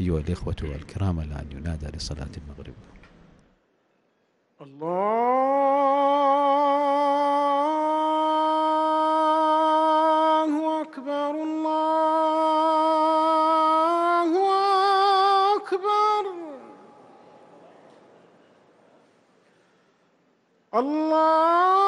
أيها الإخوة الكرام الآن ينادى لصلاة المغرب. الله أكبر الله أكبر. الله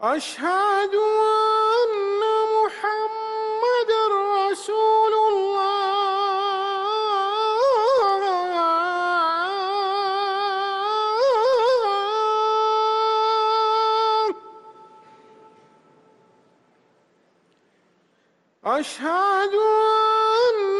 أشهد أن محمد رسول الله. أشهد أن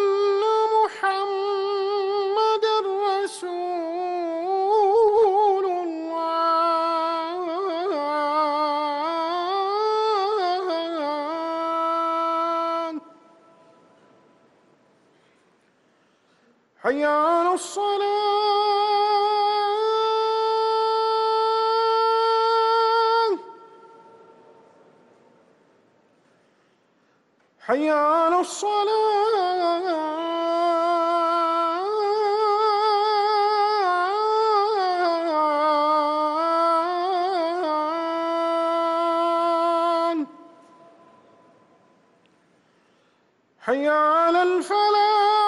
حي على الصلاة. حي على الصلاة. حي على الفلاح.